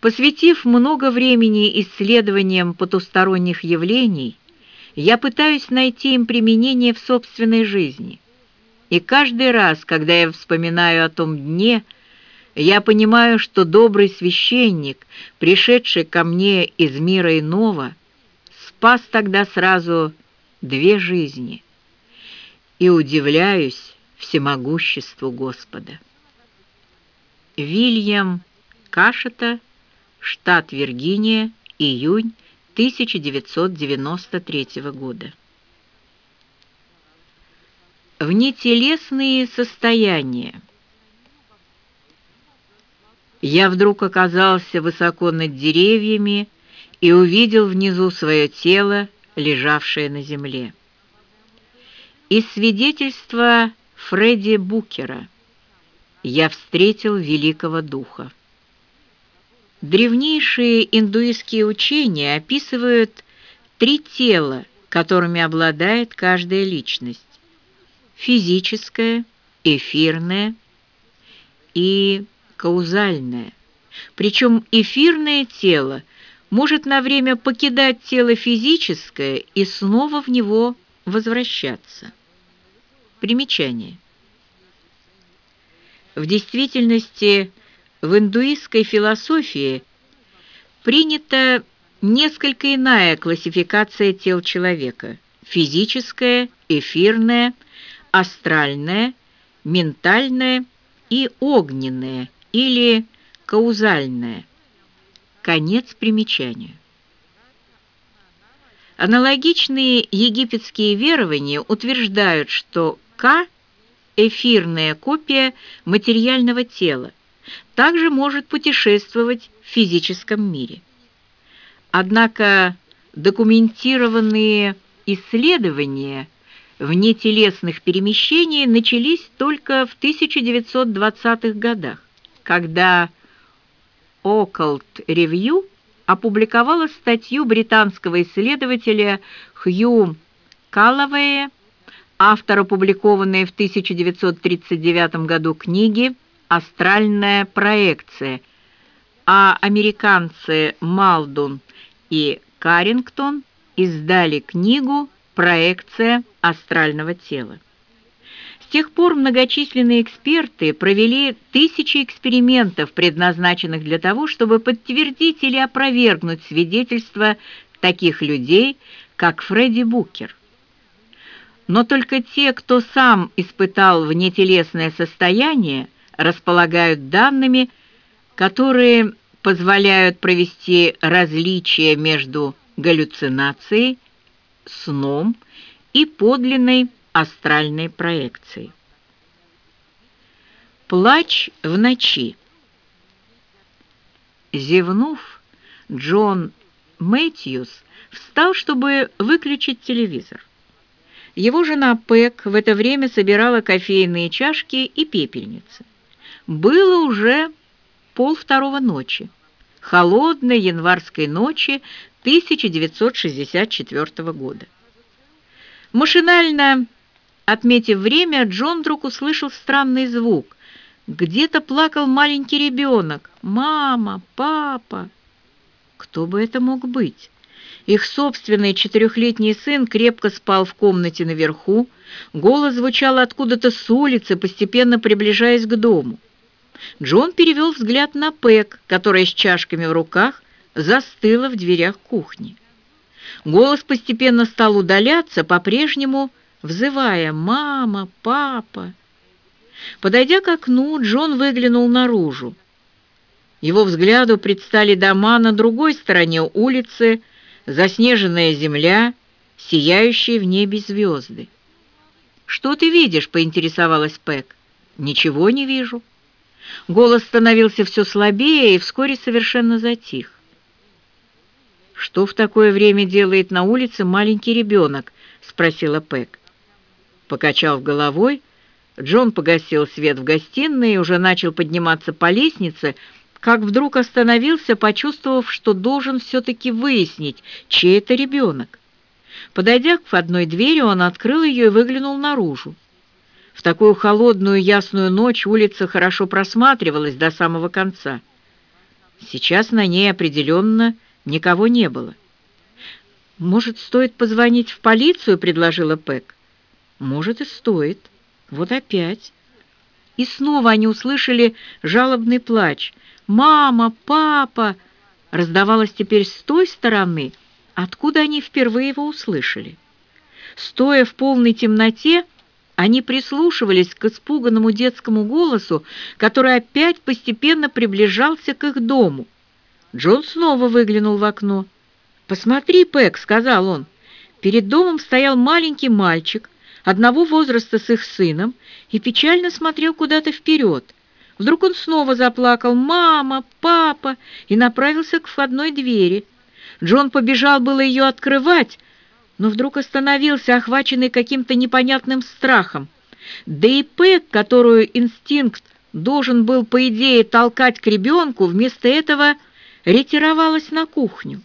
Посвятив много времени исследованиям потусторонних явлений, я пытаюсь найти им применение в собственной жизни. И каждый раз, когда я вспоминаю о том дне, я понимаю, что добрый священник, пришедший ко мне из мира иного, спас тогда сразу две жизни. И удивляюсь всемогуществу Господа. Вильям Кашета штат Виргиния, июнь 1993 года. Внетелесные состояния. Я вдруг оказался высоко над деревьями и увидел внизу свое тело, лежавшее на земле. Из свидетельства Фредди Букера я встретил великого духа. Древнейшие индуистские учения описывают три тела, которыми обладает каждая личность. Физическое, эфирное и каузальное. Причем эфирное тело может на время покидать тело физическое и снова в него возвращаться. Примечание. В действительности в индуистской философии принята несколько иная классификация тел человека: физическое, эфирное, астральное, ментальное и огненное или каузальное. Конец примечания. Аналогичные египетские верования утверждают, что К эфирная копия материального тела, также может путешествовать в физическом мире. Однако документированные исследования внетелесных перемещений начались только в 1920-х годах, когда Occult Review опубликовала статью британского исследователя Хью Каллавея, автора опубликованной в 1939 году книги астральная проекция, а американцы Малдун и Карингтон издали книгу «Проекция астрального тела». С тех пор многочисленные эксперты провели тысячи экспериментов, предназначенных для того, чтобы подтвердить или опровергнуть свидетельства таких людей, как Фредди Букер. Но только те, кто сам испытал внетелесное состояние, располагают данными, которые позволяют провести различие между галлюцинацией, сном и подлинной астральной проекцией. Плач в ночи. Зевнув, Джон Мэтьюс встал, чтобы выключить телевизор. Его жена Пэк в это время собирала кофейные чашки и пепельницы. Было уже пол второго ночи, холодной январской ночи 1964 года. Машинально отметив время, Джон вдруг услышал странный звук. Где-то плакал маленький ребенок. «Мама! Папа!» Кто бы это мог быть? Их собственный четырехлетний сын крепко спал в комнате наверху. Голос звучал откуда-то с улицы, постепенно приближаясь к дому. Джон перевел взгляд на Пэк, которая с чашками в руках застыла в дверях кухни. Голос постепенно стал удаляться, по-прежнему взывая «мама», «папа». Подойдя к окну, Джон выглянул наружу. Его взгляду предстали дома на другой стороне улицы, заснеженная земля, сияющие в небе звезды. «Что ты видишь?» — поинтересовалась Пэк. «Ничего не вижу». Голос становился все слабее и вскоре совершенно затих. «Что в такое время делает на улице маленький ребенок?» — спросила Пэк. Покачав головой, Джон погасил свет в гостиной и уже начал подниматься по лестнице, как вдруг остановился, почувствовав, что должен все-таки выяснить, чей это ребенок. Подойдя к входной двери, он открыл ее и выглянул наружу. В такую холодную ясную ночь улица хорошо просматривалась до самого конца. Сейчас на ней определенно никого не было. «Может, стоит позвонить в полицию?» — предложила Пэк. «Может, и стоит. Вот опять». И снова они услышали жалобный плач. «Мама! Папа!» раздавалось теперь с той стороны, откуда они впервые его услышали. Стоя в полной темноте, они прислушивались к испуганному детскому голосу, который опять постепенно приближался к их дому. Джон снова выглянул в окно. «Посмотри, Пэк», — сказал он. Перед домом стоял маленький мальчик, одного возраста с их сыном, и печально смотрел куда-то вперед. Вдруг он снова заплакал «Мама! Папа!» и направился к входной двери. Джон побежал было ее открывать, но вдруг остановился, охваченный каким-то непонятным страхом. Да и Пэк, которую инстинкт должен был, по идее, толкать к ребенку, вместо этого ретировалась на кухню.